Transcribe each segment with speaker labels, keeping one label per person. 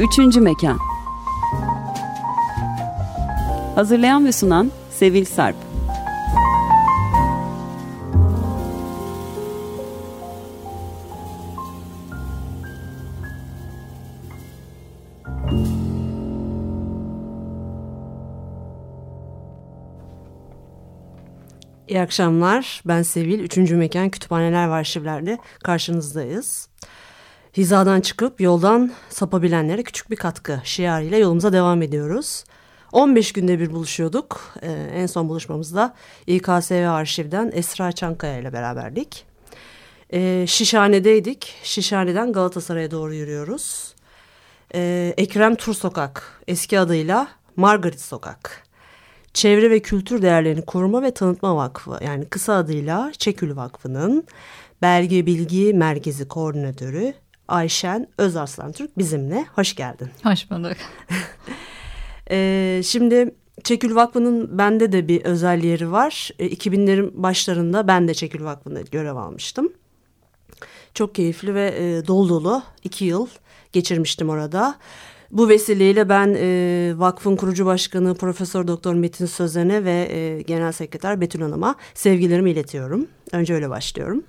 Speaker 1: Üçüncü Mekan Hazırlayan ve sunan Sevil Sarp
Speaker 2: İyi akşamlar. Ben Sevil. Üçüncü Mekan Kütüphaneler ve Arşivler'de karşınızdayız. Hizadan çıkıp yoldan sapabilenlere küçük bir katkı şiarıyla yolumuza devam ediyoruz. 15 günde bir buluşuyorduk. Ee, en son buluşmamızda İKSV Arşiv'den Esra Çankaya ile beraberdik. Ee, Şişhane'deydik. Şişhane'den Galatasaray'a doğru yürüyoruz. Ee, Ekrem Tur Sokak eski adıyla Margaret Sokak. Çevre ve Kültür Değerlerini Koruma ve Tanıtma Vakfı yani kısa adıyla Çekül Vakfı'nın Belge Bilgi Merkezi Koordinatörü Ayşen Özarslan Türk bizimle. Hoş geldin.
Speaker 3: Hoş bulduk.
Speaker 2: ee, şimdi Çekül Vakfı'nın bende de bir özel yeri var. E, 2000'lerin başlarında ben de Çekül Vakfı'nda görev almıştım. Çok keyifli ve e, dolu dolu iki yıl geçirmiştim orada. Bu vesileyle ben e, vakfın kurucu başkanı Profesör Doktor Metin Sözen'e ve e, Genel Sekreter Betül Hanım'a sevgilerimi iletiyorum. Önce öyle başlıyorum.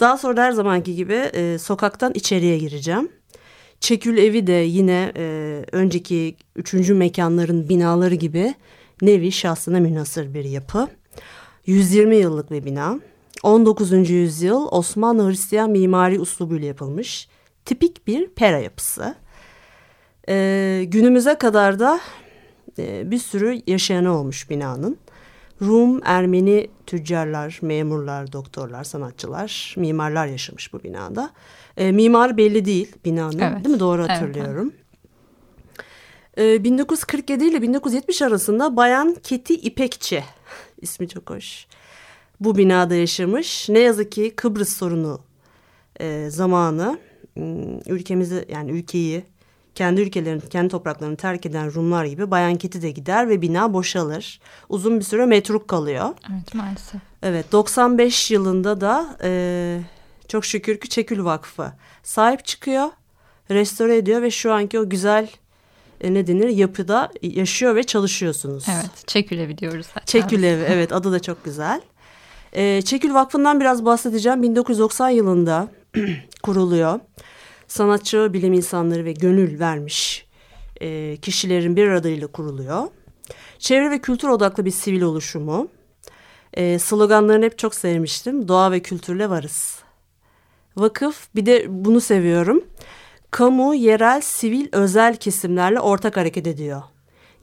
Speaker 2: Daha sonra her zamanki gibi e, sokaktan içeriye gireceğim. Çekül evi de yine e, önceki üçüncü mekanların binaları gibi nevi şahsına münhasır bir yapı. 120 yıllık bir bina. 19. yüzyıl Osmanlı Hristiyan mimari uslubuyla yapılmış tipik bir pera yapısı. Ee, günümüze kadar da e, bir sürü yaşayanı olmuş binanın. Rum, Ermeni tüccarlar, memurlar, doktorlar, sanatçılar, mimarlar yaşamış bu binada. E, mimar belli değil binanın evet. değil mi? Doğru hatırlıyorum. Evet. E, 1947 ile 1970 arasında Bayan Keti İpekçi ismi çok hoş. Bu binada yaşamış. Ne yazık ki Kıbrıs sorunu e, zamanı ülkemizi yani ülkeyi kendi ülkelerini, kendi topraklarını terk eden Rumlar gibi Bayan Keti de gider ve bina boşalır. Uzun bir süre metruk kalıyor.
Speaker 3: Evet maalesef.
Speaker 2: Evet 95 yılında da e, çok şükür ki Çekül Vakfı sahip çıkıyor, restore ediyor ve şu anki o güzel e, ne denir yapıda yaşıyor ve çalışıyorsunuz.
Speaker 3: Evet Çekül Evi diyoruz
Speaker 2: hatta. Çekül Evi evet adı da çok güzel. E, Çekül Vakfı'ndan biraz bahsedeceğim. 1990 yılında kuruluyor sanatçı, bilim insanları ve gönül vermiş e, kişilerin bir aradayla kuruluyor. Çevre ve kültür odaklı bir sivil oluşumu. E, sloganlarını hep çok sevmiştim. Doğa ve kültürle varız. Vakıf bir de bunu seviyorum. Kamu, yerel, sivil, özel kesimlerle ortak hareket ediyor.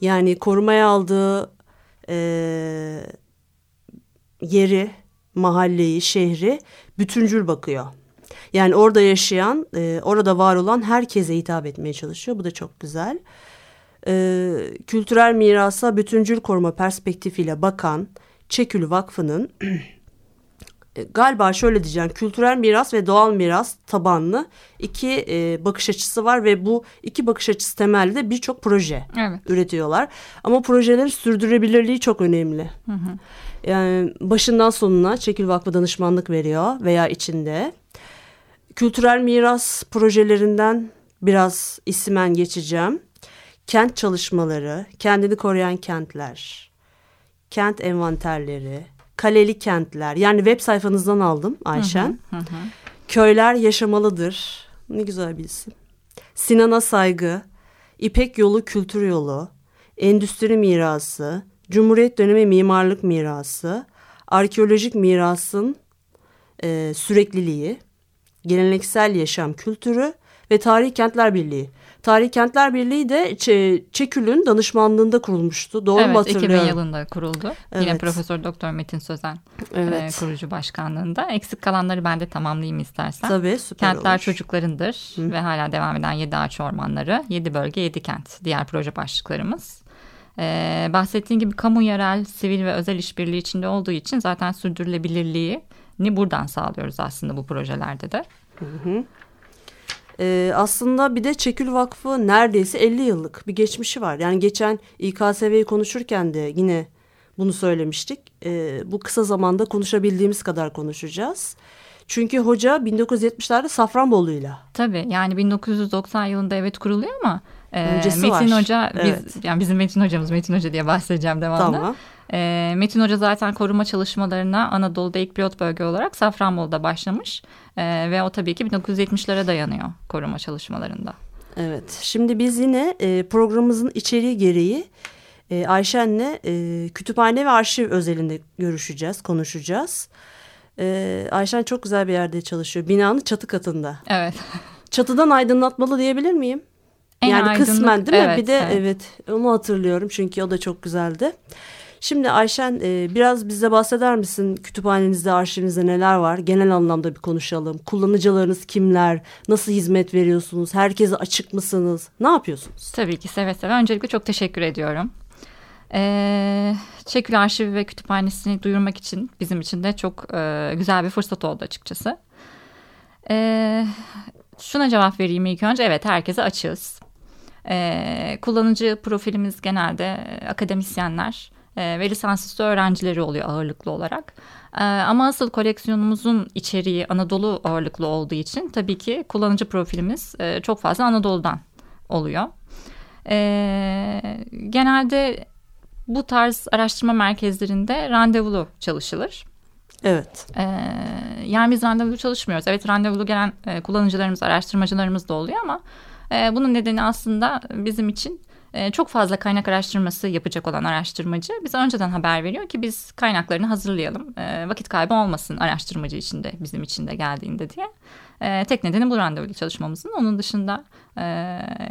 Speaker 2: Yani korumaya aldığı e, yeri, mahalleyi, şehri bütüncül bakıyor. Yani orada yaşayan, e, orada var olan herkese hitap etmeye çalışıyor. Bu da çok güzel. E, kültürel mirasa bütüncül koruma perspektifiyle bakan Çekül Vakfı'nın e, galiba şöyle diyeceğim kültürel miras ve doğal miras tabanlı iki e, bakış açısı var ve bu iki bakış açısı temelde birçok proje evet. üretiyorlar. Ama projelerin sürdürülebilirliği çok önemli. Hı hı. Yani başından sonuna Çekül Vakfı danışmanlık veriyor veya içinde kültürel miras projelerinden biraz isimen geçeceğim. Kent çalışmaları, kendini koruyan kentler, kent envanterleri, kaleli kentler. Yani web sayfanızdan aldım Ayşen. Hı hı, hı. Köyler yaşamalıdır. Ne güzel bir isim. Sinan'a saygı, İpek yolu kültür yolu, endüstri mirası, Cumhuriyet dönemi mimarlık mirası, arkeolojik mirasın e, sürekliliği, geleneksel yaşam kültürü ve Tarihi Kentler Birliği. Tarihi Kentler Birliği de Çekül'ün danışmanlığında kurulmuştu. Doğru
Speaker 3: evet,
Speaker 2: mu hatırlıyorum?
Speaker 3: 2000 yılında kuruldu. Evet. Yine Profesör Doktor Metin Sözen evet. e, kurucu başkanlığında. Eksik kalanları ben de tamamlayayım istersen.
Speaker 2: Tabii süper
Speaker 3: Kentler
Speaker 2: olur.
Speaker 3: çocuklarındır Hı. ve hala devam eden 7 ağaç ormanları, 7 bölge, 7 kent diğer proje başlıklarımız. Ee, bahsettiğim gibi kamu yerel, sivil ve özel işbirliği içinde olduğu için zaten sürdürülebilirliği ni buradan sağlıyoruz aslında bu projelerde de. Hı hı.
Speaker 2: Ee, aslında bir de Çekül Vakfı neredeyse 50 yıllık bir geçmişi var. Yani geçen İKSV'yi konuşurken de yine bunu söylemiştik. Ee, bu kısa zamanda konuşabildiğimiz kadar konuşacağız. Çünkü hoca 1970'lerde Safranbolu'yla.
Speaker 3: Tabii yani 1990 yılında evet kuruluyor ama e,
Speaker 2: Öncesi
Speaker 3: Metin
Speaker 2: var.
Speaker 3: Hoca biz,
Speaker 2: Evet.
Speaker 3: yani bizim Metin hocamız Metin Hoca diye bahsedeceğim devamlı.
Speaker 2: Tamam.
Speaker 3: E, Metin Hoca zaten koruma çalışmalarına Anadolu'da ilk pilot bölge olarak Safranbolu'da başlamış E, ve o tabii ki 1970'lere dayanıyor koruma çalışmalarında.
Speaker 2: Evet. Şimdi biz yine e, programımızın içeriği gereği e, Ayşen'le e, kütüphane ve arşiv özelinde görüşeceğiz, konuşacağız. E, Ayşen çok güzel bir yerde çalışıyor. Binanın çatı katında.
Speaker 3: Evet.
Speaker 2: Çatıdan aydınlatmalı diyebilir miyim?
Speaker 3: En
Speaker 2: yani
Speaker 3: aydınlık-
Speaker 2: kısmen değil mi?
Speaker 3: evet,
Speaker 2: bir de
Speaker 3: evet.
Speaker 2: evet. onu hatırlıyorum çünkü o da çok güzeldi. Şimdi Ayşen e, biraz bize bahseder misin kütüphanenizde, arşivinizde neler var? Genel anlamda bir konuşalım. Kullanıcılarınız kimler? Nasıl hizmet veriyorsunuz? Herkese açık mısınız? Ne yapıyorsunuz?
Speaker 3: Tabii ki seve seve. Öncelikle çok teşekkür ediyorum. Ee, Çekül Arşivi ve Kütüphanesi'ni duyurmak için bizim için de çok e, güzel bir fırsat oldu açıkçası. Ee, şuna cevap vereyim ilk önce. Evet herkese açığız. Ee, kullanıcı profilimiz genelde e, akademisyenler e, ve lisansüstü öğrencileri oluyor ağırlıklı olarak. Ee, ama asıl koleksiyonumuzun içeriği Anadolu ağırlıklı olduğu için tabii ki kullanıcı profilimiz e, çok fazla Anadolu'dan oluyor. Genelde bu tarz araştırma merkezlerinde randevulu çalışılır.
Speaker 2: Evet.
Speaker 3: Ee, yani biz randevulu çalışmıyoruz. Evet randevulu gelen e, kullanıcılarımız, araştırmacılarımız da oluyor ama e, bunun nedeni aslında bizim için e, çok fazla kaynak araştırması yapacak olan araştırmacı bize önceden haber veriyor ki biz kaynaklarını hazırlayalım. E, vakit kaybı olmasın araştırmacı için de bizim için de geldiğinde diye. E, tek nedeni bu randevulu çalışmamızın. Onun dışında e,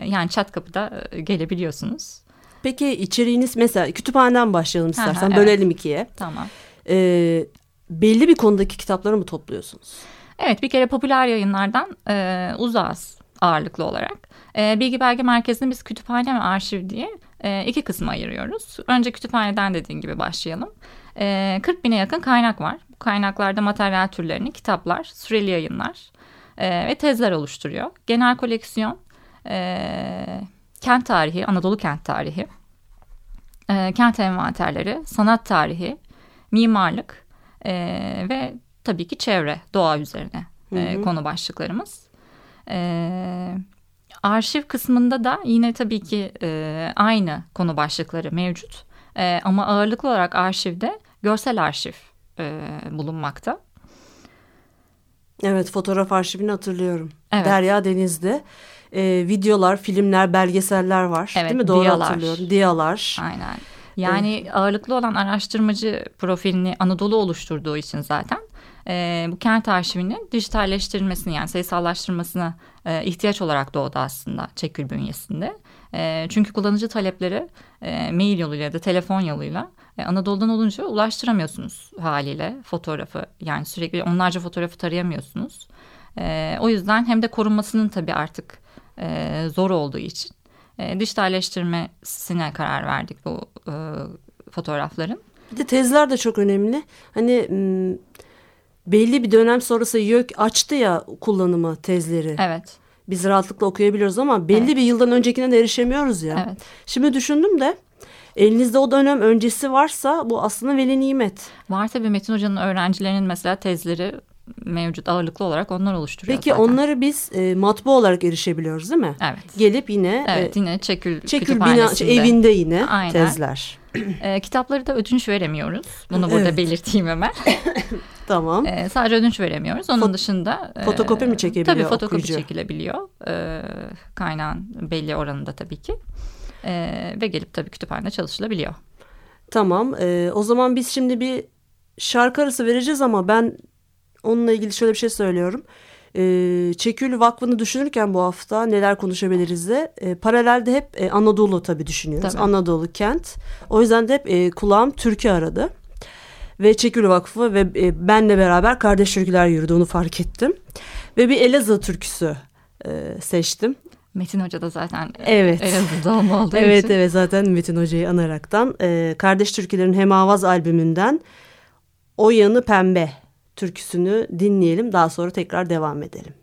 Speaker 3: yani çat kapıda e, gelebiliyorsunuz.
Speaker 2: Peki içeriğiniz mesela kütüphaneden başlayalım istersen.
Speaker 3: evet.
Speaker 2: Bölelim ikiye.
Speaker 3: Tamam.
Speaker 2: Ee, belli bir konudaki kitapları mı topluyorsunuz?
Speaker 3: Evet bir kere popüler yayınlardan e, uzağız ağırlıklı olarak. E, Bilgi Belge Merkezi'ni biz kütüphane ve arşiv diye e, iki kısma ayırıyoruz. Önce kütüphaneden dediğin gibi başlayalım. E, 40 bine yakın kaynak var. Bu kaynaklarda materyal türlerini kitaplar, süreli yayınlar e, ve tezler oluşturuyor. Genel koleksiyon, e, kent tarihi, Anadolu kent tarihi, e, kent envanterleri, sanat tarihi, mimarlık e, ve tabii ki çevre, doğa üzerine e, konu başlıklarımız. E, arşiv kısmında da yine tabii ki e, aynı konu başlıkları mevcut. E, ama ağırlıklı olarak arşivde görsel arşiv e, bulunmakta.
Speaker 2: Evet fotoğraf arşivini hatırlıyorum.
Speaker 3: Evet.
Speaker 2: Derya Deniz'de e, videolar, filmler, belgeseller var.
Speaker 3: Evet,
Speaker 2: Değil mi? Doğru
Speaker 3: diyalar.
Speaker 2: hatırlıyorum. Diyalar.
Speaker 3: Aynen. Yani ağırlıklı olan araştırmacı profilini Anadolu oluşturduğu için zaten e, bu kent arşivinin dijitalleştirilmesini yani sayısallaştırmasına e, ihtiyaç olarak doğdu aslında Çekül bünyesinde. E, çünkü kullanıcı talepleri e, mail yoluyla ya da telefon yoluyla e, Anadolu'dan olunca ulaştıramıyorsunuz haliyle fotoğrafı. Yani sürekli onlarca fotoğrafı tarayamıyorsunuz. E, o yüzden hem de korunmasının tabii artık e, zor olduğu için e, dijitalleştirmesine karar verdik bu e, fotoğrafların.
Speaker 2: Bir de tezler de çok önemli. Hani belli bir dönem sonrası YÖK açtı ya kullanımı tezleri.
Speaker 3: Evet,
Speaker 2: Biz rahatlıkla okuyabiliyoruz ama belli
Speaker 3: Evet.
Speaker 2: bir yıldan öncekine de erişemiyoruz ya.
Speaker 3: evet.
Speaker 2: Şimdi düşündüm de elinizde o dönem öncesi varsa bu aslında veli nimet.
Speaker 3: Var tabii Metin Hoca'nın öğrencilerinin mesela tezleri mevcut ağırlıklı olarak onlar oluşturuyor
Speaker 2: Peki
Speaker 3: zaten.
Speaker 2: onları biz e, matbaa olarak erişebiliyoruz değil mi?
Speaker 3: Evet.
Speaker 2: Gelip yine
Speaker 3: Evet
Speaker 2: e,
Speaker 3: yine Çekül,
Speaker 2: Çekül bina
Speaker 3: Kütüphanesi'nde.
Speaker 2: evinde yine
Speaker 3: Aynen.
Speaker 2: tezler.
Speaker 3: E, kitapları da ödünç veremiyoruz. Bunu burada
Speaker 2: Evet.
Speaker 3: belirteyim hemen.
Speaker 2: Tamam.
Speaker 3: E, sadece ödünç veremiyoruz. Onun
Speaker 2: Fot-
Speaker 3: dışında... e,
Speaker 2: fotokopi mi çekebiliyor
Speaker 3: Tabii fotokopi
Speaker 2: okuyucu?
Speaker 3: çekilebiliyor. E, kaynağın belli oranında tabii ki. E, ve gelip tabii kütüphanede çalışılabiliyor.
Speaker 2: Tamam. e, o zaman biz şimdi bir şarkı arası vereceğiz ama ben onunla ilgili şöyle bir şey söylüyorum. E, Çekül Vakfı'nı düşünürken bu hafta neler konuşabiliriz de e, paralelde hep e, Anadolu tabii düşünüyoruz.
Speaker 3: Tabii.
Speaker 2: Anadolu kent. O yüzden de hep e, kulağım Türkiye aradı. Ve Çekül Vakfı ve e, benle beraber Kardeş Türküler yürüdü onu fark ettim. Ve bir Elazığ türküsü e, seçtim.
Speaker 3: Metin Hoca da zaten
Speaker 2: Evet.
Speaker 3: Elazığ doğumlu olduğu
Speaker 2: Evet
Speaker 3: için.
Speaker 2: evet zaten Metin Hoca'yı anaraktan e, Kardeş Türkülerin Hemavaz albümünden O Yanı Pembe türküsünü dinleyelim. Daha sonra tekrar devam edelim.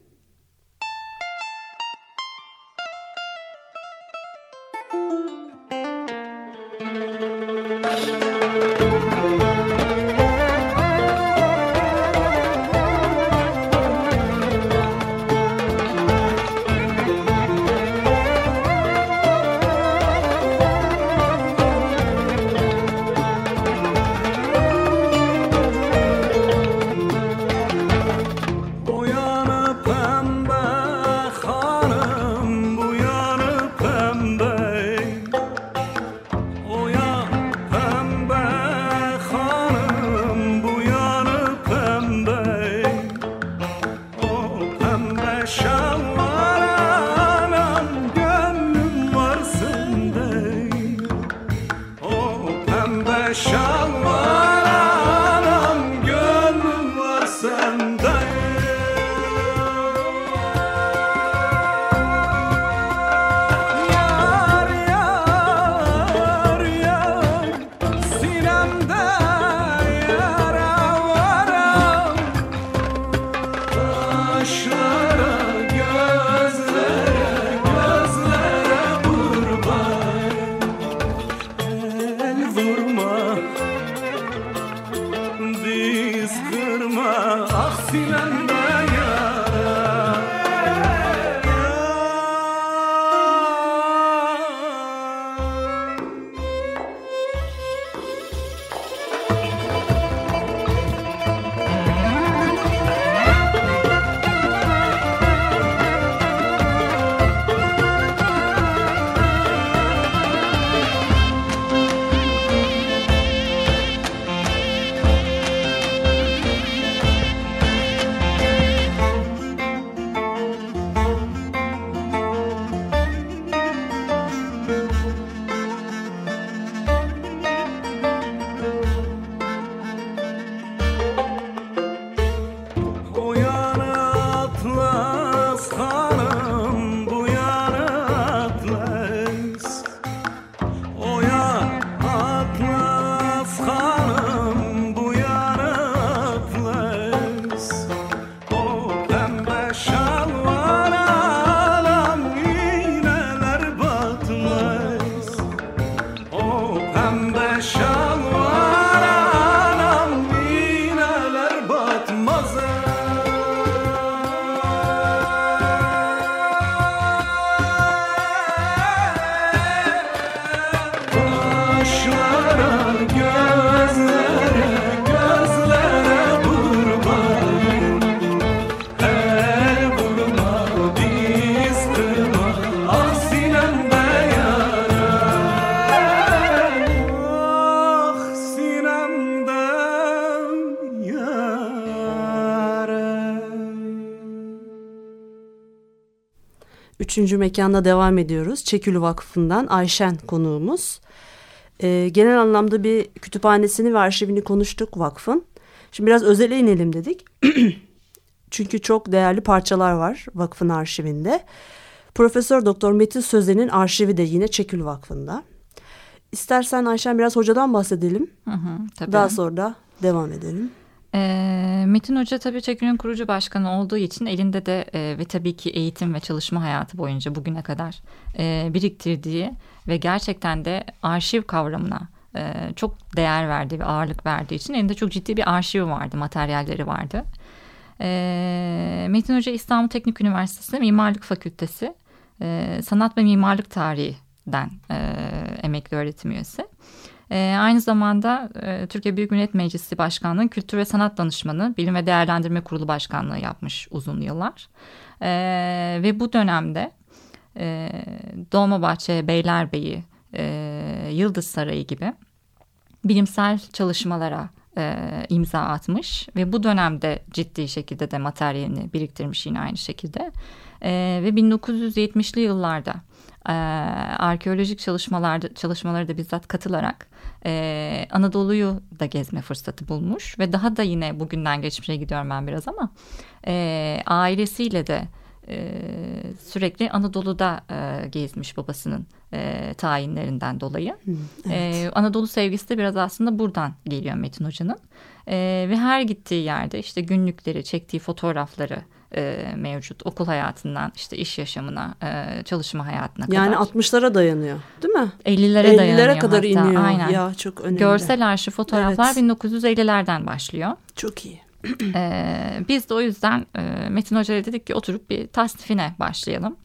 Speaker 2: Üçüncü mekanda devam ediyoruz. Çekülü Vakfı'ndan Ayşen konuğumuz. Ee, genel anlamda bir kütüphanesini ve arşivini konuştuk vakfın. Şimdi biraz özele inelim dedik. Çünkü çok değerli parçalar var vakfın arşivinde. Profesör Doktor Metin Sözen'in arşivi de yine Çekül Vakfı'nda. İstersen Ayşen biraz hocadan bahsedelim.
Speaker 3: Hı hı, tabii.
Speaker 2: Daha sonra da devam edelim.
Speaker 3: E, Metin Hoca tabii Çekül'ün kurucu başkanı olduğu için elinde de e, ve tabii ki eğitim ve çalışma hayatı boyunca bugüne kadar e, biriktirdiği ve gerçekten de arşiv kavramına e, çok değer verdiği ve ağırlık verdiği için elinde çok ciddi bir arşiv vardı, materyalleri vardı. E, Metin Hoca İstanbul Teknik Üniversitesi Mimarlık Fakültesi e, Sanat ve Mimarlık Tarihi'den e, emekli öğretim üyesi. E, aynı zamanda e, Türkiye Büyük Millet Meclisi Başkanlığı Kültür ve Sanat Danışmanı Bilim ve Değerlendirme Kurulu Başkanlığı yapmış uzun yıllar. E, ve bu dönemde e, Dolmabahçe, Beylerbeyi, e, Yıldız Sarayı gibi bilimsel çalışmalara e, imza atmış ve bu dönemde ciddi şekilde de materyalini biriktirmiş yine aynı şekilde e, ve 1970'li yıllarda e, arkeolojik çalışmalarda çalışmaları da bizzat katılarak e, Anadolu'yu da gezme fırsatı bulmuş ve daha da yine bugünden geçmişe gidiyorum ben biraz ama e, ailesiyle de e, sürekli Anadolu'da e, gezmiş babasının e, tayinlerinden dolayı.
Speaker 2: Hı, evet.
Speaker 3: e, Anadolu sevgisi de biraz aslında buradan geliyor Metin Hoca'nın. E, ve her gittiği yerde işte günlükleri, çektiği fotoğrafları e, mevcut. Okul hayatından işte iş yaşamına, e, çalışma hayatına kadar.
Speaker 2: Yani 60'lara dayanıyor değil mi?
Speaker 3: 50'lere dayanıyor
Speaker 2: 50'lere kadar
Speaker 3: hatta.
Speaker 2: iniyor.
Speaker 3: Aynen.
Speaker 2: Ya çok önemli.
Speaker 3: Görsel arşiv fotoğraflar
Speaker 2: Evet.
Speaker 3: 1950'lerden başlıyor.
Speaker 2: Çok iyi.
Speaker 3: Ee, biz de o yüzden e, Metin Hoca'ya dedik ki oturup bir tasnifine başlayalım.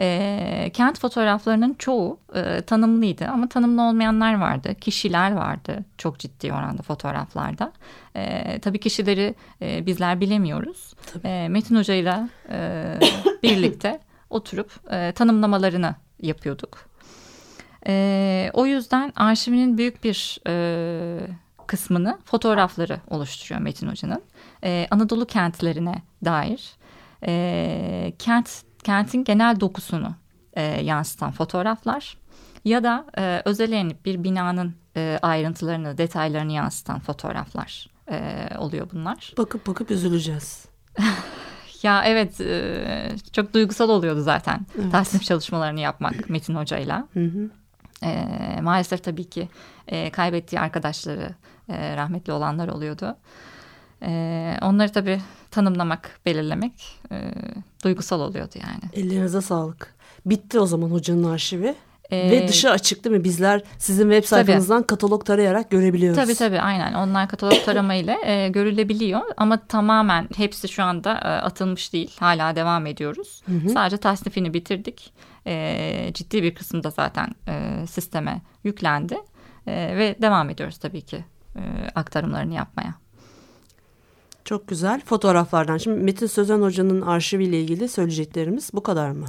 Speaker 3: Ee, kent fotoğraflarının çoğu e, tanımlıydı ama tanımlı olmayanlar vardı. Kişiler vardı çok ciddi oranda fotoğraflarda. Ee, tabii kişileri e, bizler bilemiyoruz. Ee, Metin Hoca'yla e, birlikte oturup e, tanımlamalarını yapıyorduk. Ee, o yüzden arşivinin büyük bir e, kısmını fotoğrafları oluşturuyor Metin Hoca'nın. Ee, Anadolu kentlerine dair e, kent kentin genel dokusunu e, yansıtan fotoğraflar ya da e, özelenip bir binanın e, ayrıntılarını, detaylarını yansıtan fotoğraflar e, oluyor bunlar.
Speaker 2: Bakıp bakıp üzüleceğiz.
Speaker 3: Ya evet e, çok duygusal oluyordu zaten
Speaker 2: Evet.
Speaker 3: tasnif çalışmalarını yapmak Metin Hoca'yla.
Speaker 2: Hı hı.
Speaker 3: E, maalesef tabii ki e, kaybettiği arkadaşları e, rahmetli olanlar oluyordu. E, onları tabii tanımlamak, belirlemek e, duygusal oluyordu yani.
Speaker 2: Ellerinize sağlık. Bitti o zaman hocanın arşivi.
Speaker 3: E,
Speaker 2: Ve dışı açık değil mi? Bizler sizin web sayfanızdan katalog tarayarak görebiliyoruz.
Speaker 3: Tabii tabii aynen onlar katalog tarama ile e, görülebiliyor ama tamamen hepsi şu anda e, atılmış değil hala devam ediyoruz.
Speaker 2: Hı hı.
Speaker 3: Sadece tasnifini bitirdik E, ciddi bir kısmı da zaten e, sisteme yüklendi E, ve devam ediyoruz tabii ki e, aktarımlarını yapmaya.
Speaker 2: Çok güzel fotoğraflardan. Şimdi Metin Sözen Hoca'nın arşiviyle ilgili söyleyeceklerimiz bu kadar mı?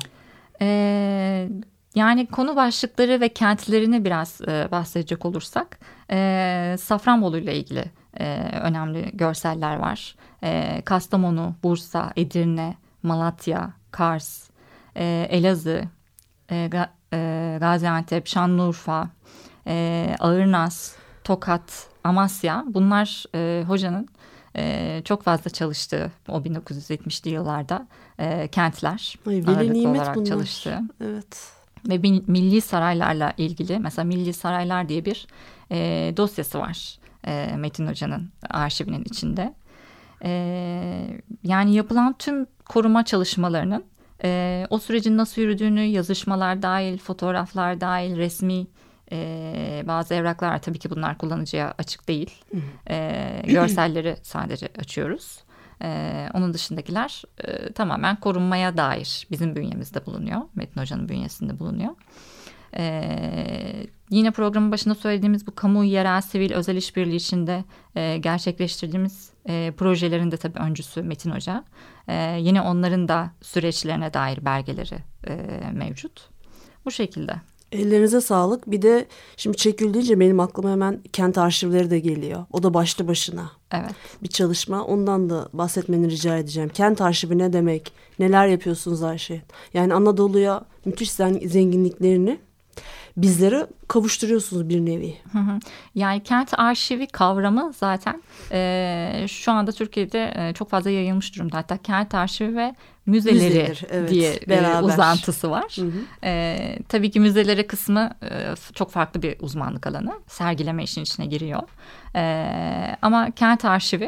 Speaker 3: Ee, yani konu başlıkları ve kentlerini biraz e, bahsedecek olursak e, Safranbolu ile ilgili e, önemli görseller var. E, Kastamonu, Bursa, Edirne, Malatya, Kars, e, Elazığ, e, e, Gaziantep, Şanlıurfa, e, Ağırnaz, Tokat, Amasya bunlar e, hocanın e, çok fazla çalıştığı o 1970'li yıllarda e, kentler
Speaker 2: Ay,
Speaker 3: ağırlıklı olarak
Speaker 2: bunlar.
Speaker 3: çalıştığı
Speaker 2: Evet.
Speaker 3: ve milli saraylarla ilgili mesela milli saraylar diye bir e, dosyası var e, Metin Hoca'nın arşivinin içinde. E, yani yapılan tüm koruma çalışmalarının e, o sürecin nasıl yürüdüğünü yazışmalar dahil, fotoğraflar dahil, resmi e, bazı evraklar var. tabii ki bunlar kullanıcıya açık değil. E, görselleri sadece açıyoruz. E, onun dışındakiler e, tamamen korunmaya dair bizim bünyemizde bulunuyor. Metin Hoca'nın bünyesinde bulunuyor. E, yine programın başında söylediğimiz bu kamu, yerel, sivil, özel işbirliği içinde e, gerçekleştirdiğimiz e, projelerin de tabii öncüsü Metin Hoca. E, yine onların da süreçlerine dair belgeleri e, mevcut. Bu şekilde.
Speaker 2: Ellerinize sağlık. Bir de şimdi çekil deyince benim aklıma hemen kent arşivleri de geliyor. O da başlı başına.
Speaker 3: Evet.
Speaker 2: bir çalışma. Ondan da bahsetmeni rica edeceğim. Kent arşivi ne demek? Neler yapıyorsunuz Ayşe? Yani Anadolu'ya müthiş zenginliklerini bizlere kavuşturuyorsunuz bir nevi.
Speaker 3: Hı hı. Yani kent arşivi kavramı zaten e, şu anda Türkiye'de e, çok fazla yayılmış durumda. Hatta kent arşivi ve müzeleri
Speaker 2: Müzedir, evet,
Speaker 3: diye
Speaker 2: beraber.
Speaker 3: e, uzantısı var.
Speaker 2: Hı hı.
Speaker 3: E, tabii ki müzelere kısmı e, çok farklı bir uzmanlık alanı. Sergileme işin içine giriyor. E, ama kent arşivi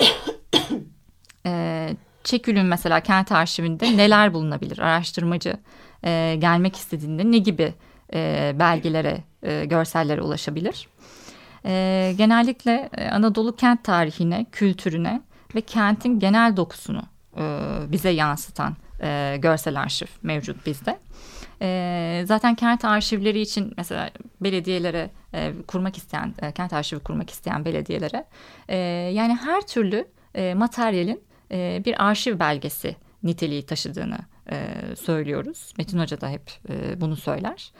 Speaker 3: e, Çekül'ün mesela kent arşivinde neler bulunabilir? Araştırmacı e, gelmek istediğinde ne gibi e, belgelere, e, görsellere ulaşabilir? E, genellikle e, Anadolu kent tarihine, kültürüne ve kentin genel dokusunu e, bize yansıtan e, görsel arşiv mevcut bizde. E, zaten kent arşivleri için mesela belediyelere kurmak isteyen, kent arşivi kurmak isteyen belediyelere yani her türlü materyalin bir arşiv belgesi niteliği taşıdığını söylüyoruz. Metin Hoca da hep bunu söyler.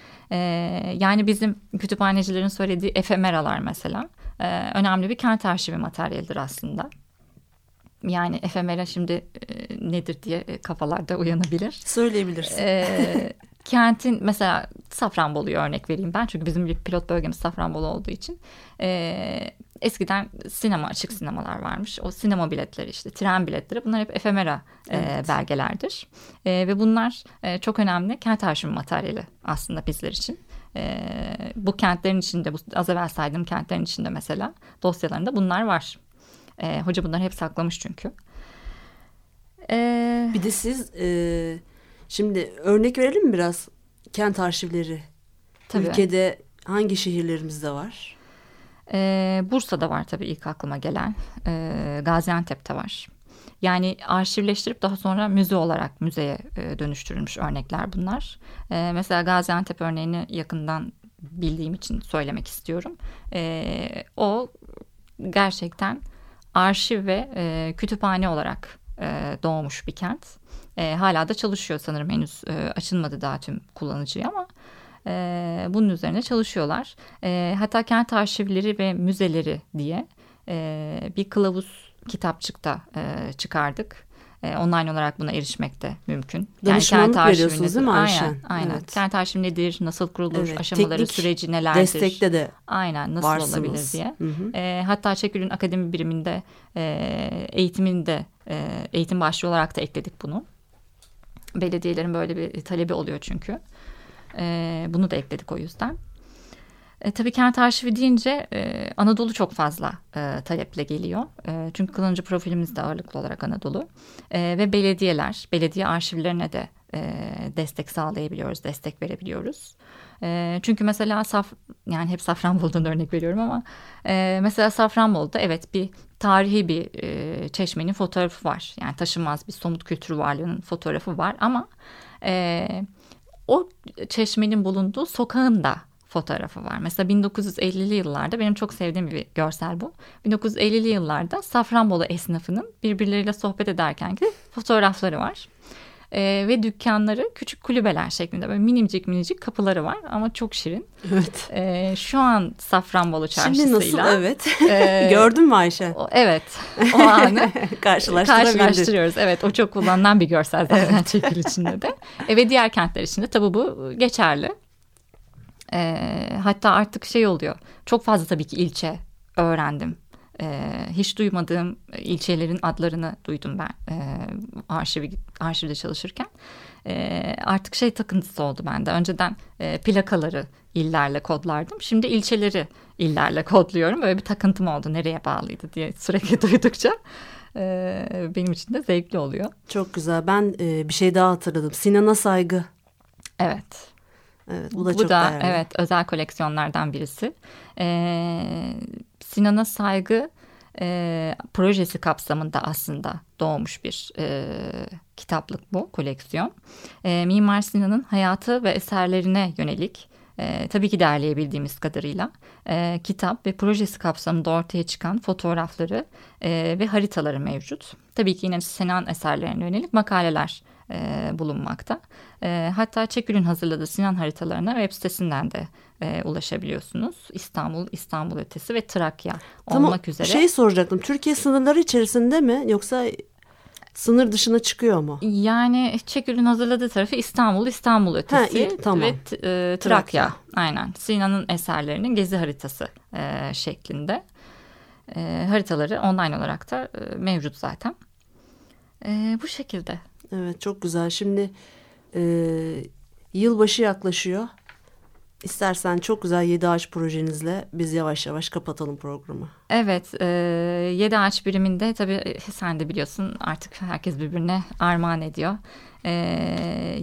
Speaker 3: Yani bizim kütüphanecilerin söylediği efemeralar mesela önemli bir kent arşivi materyalidir aslında. Yani efemera şimdi e, nedir diye kafalarda uyanabilir.
Speaker 2: Söyleyebilirsin.
Speaker 3: E, kentin mesela Safranbolu'yu örnek vereyim ben. Çünkü bizim bir pilot bölgemiz Safranbolu olduğu için. E, eskiden sinema, açık sinemalar varmış. O sinema biletleri işte, tren biletleri bunlar hep efemera evet. e, belgelerdir. E, ve bunlar e, çok önemli kent arşivi materyali aslında bizler için. E, bu kentlerin içinde, bu az evvel saydığım kentlerin içinde mesela dosyalarında bunlar var. E, hoca bunları hep saklamış çünkü.
Speaker 2: E, bir de siz e, şimdi örnek verelim mi biraz kent arşivleri? Tabii. Ülkede hangi şehirlerimizde var?
Speaker 3: Ee, Bursa'da var tabii ilk aklıma gelen. Ee, Gaziantep'te var. Yani arşivleştirip daha sonra müze olarak müzeye e, dönüştürülmüş örnekler bunlar. Mesela Gaziantep örneğini yakından bildiğim için söylemek istiyorum. O gerçekten arşiv ve e, kütüphane olarak e, doğmuş bir kent. E, hala da çalışıyor sanırım henüz e, açılmadı daha tüm kullanıcıya ama e, bunun üzerine çalışıyorlar. E, hatta kent arşivleri ve müzeleri diye e, bir kılavuz kitapçıkta e, çıkardık. E, online olarak buna erişmek de mümkün.
Speaker 2: Danışmanlık yani veriyorsunuz değil mi
Speaker 3: Ayşen? Aynen. aynen. Evet. Kent arşivi nedir? Nasıl kurulur? Evet. Aşamaları, Teknik süreci nelerdir?
Speaker 2: Destekte de
Speaker 3: Aynen. Nasıl varsınız. olabilir diye. Hı hı. E, hatta Çekül'ün akademi biriminde e, eğitiminde e, eğitim başlığı olarak da ekledik bunu. Belediyelerin böyle bir talebi oluyor çünkü. E, bunu da ekledik o yüzden. E, tabii kent arşivi deyince e, Anadolu çok fazla e, taleple geliyor. E, çünkü kullanıcı profilimiz de ağırlıklı olarak Anadolu. E, ve belediyeler, belediye arşivlerine de e, destek sağlayabiliyoruz, destek verebiliyoruz. E, çünkü mesela Saf, yani hep Safranbolu'dan örnek veriyorum ama e, mesela Safranbolu'da evet bir tarihi bir e, çeşmenin fotoğrafı var. Yani taşınmaz bir somut kültür varlığının fotoğrafı var ama... E, o çeşmenin bulunduğu sokağın da fotoğrafı var. Mesela 1950'li yıllarda benim çok sevdiğim bir görsel bu. 1950'li yıllarda Safranbolu esnafının birbirleriyle sohbet ederkenki fotoğrafları var. Ee, ve dükkanları küçük kulübeler şeklinde böyle minicik minicik kapıları var ama çok şirin.
Speaker 2: Evet.
Speaker 3: Ee, şu an Safranbolu çarşısıyla.
Speaker 2: Şimdi nasıl evet. E, Gördün mü Ayşe?
Speaker 3: O, evet. O anı
Speaker 2: karşılaştırıyoruz.
Speaker 3: Evet o çok kullanılan bir görsel zaten evet. çekil içinde de. E, ve diğer kentler için de tabii bu geçerli. E, hatta artık şey oluyor. Çok fazla tabii ki ilçe öğrendim e, hiç duymadığım ilçelerin adlarını duydum ben e, arşivi, arşivde çalışırken. E, artık şey takıntısı oldu bende. Önceden e, plakaları illerle kodlardım. Şimdi ilçeleri illerle kodluyorum. Böyle bir takıntım oldu. Nereye bağlıydı diye sürekli duydukça. E, benim için de zevkli oluyor.
Speaker 2: Çok güzel. Ben e, bir şey daha hatırladım. Sinan'a saygı.
Speaker 3: Evet.
Speaker 2: Evet, bu da bu çok da, değerli.
Speaker 3: Evet, özel koleksiyonlardan birisi. Ee, Sinan'a saygı e, projesi kapsamında aslında doğmuş bir e, kitaplık bu koleksiyon. E, Mimar Sinan'ın hayatı ve eserlerine yönelik e, tabii ki derleyebildiğimiz kadarıyla e, kitap ve projesi kapsamında ortaya çıkan fotoğrafları e, ve haritaları mevcut. Tabii ki yine Sinan eserlerine yönelik makaleler e, bulunmakta. E, hatta Çekül'ün hazırladığı Sinan haritalarına web sitesinden de e, ulaşabiliyorsunuz. İstanbul, İstanbul ötesi ve Trakya
Speaker 2: Tamam,
Speaker 3: olmak üzere.
Speaker 2: Şey soracaktım. Türkiye sınırları içerisinde mi yoksa sınır dışına çıkıyor mu?
Speaker 3: Yani Çekül'ün hazırladığı tarafı İstanbul, İstanbul ötesi
Speaker 2: iyi, tamam.
Speaker 3: ve e, Trakya.
Speaker 2: Trakya.
Speaker 3: Aynen. Sinan'ın eserlerinin gezi haritası e, şeklinde. E, haritaları online olarak da e, mevcut zaten. E, bu şekilde.
Speaker 2: Evet çok güzel. Şimdi e, yılbaşı yaklaşıyor. İstersen çok güzel yedi ağaç projenizle biz yavaş yavaş kapatalım programı.
Speaker 3: Evet, e, yedi ağaç biriminde tabii e, sen de biliyorsun artık herkes birbirine armağan ediyor. E,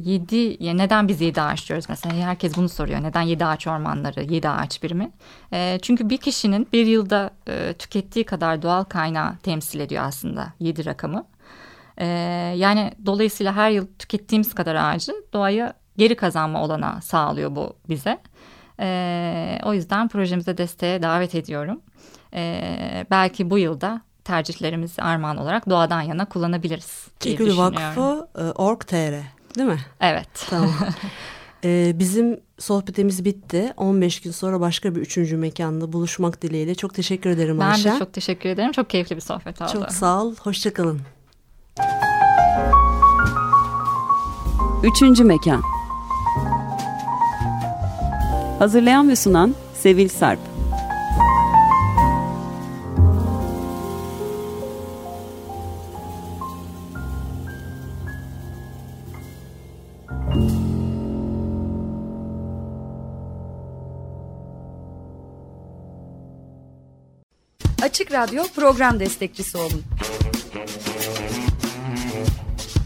Speaker 3: yedi, ya neden biz yedi ağaç diyoruz mesela? Herkes bunu soruyor. Neden yedi ağaç ormanları, yedi ağaç birimi? E, çünkü bir kişinin bir yılda e, tükettiği kadar doğal kaynağı temsil ediyor aslında yedi rakamı. E, yani dolayısıyla her yıl tükettiğimiz kadar ağacı doğaya geri kazanma olanağı sağlıyor bu bize. E, o yüzden projemize desteğe davet ediyorum. E, belki bu yılda tercihlerimizi armağan olarak doğadan yana kullanabiliriz düşünüyorum.
Speaker 2: Vakfı e, org.tr değil mi?
Speaker 3: Evet.
Speaker 2: Tamam. e, bizim sohbetimiz bitti. 15 gün sonra başka bir üçüncü mekanda buluşmak dileğiyle. Çok teşekkür ederim
Speaker 3: Ben
Speaker 2: Ayşe.
Speaker 3: de çok teşekkür ederim. Çok keyifli bir sohbet oldu.
Speaker 2: Çok sağ ol. Hoşçakalın.
Speaker 1: Üçüncü Mekan Hazırlayan ve sunan Sevil Sarp
Speaker 4: Açık Radyo program destekçisi olun.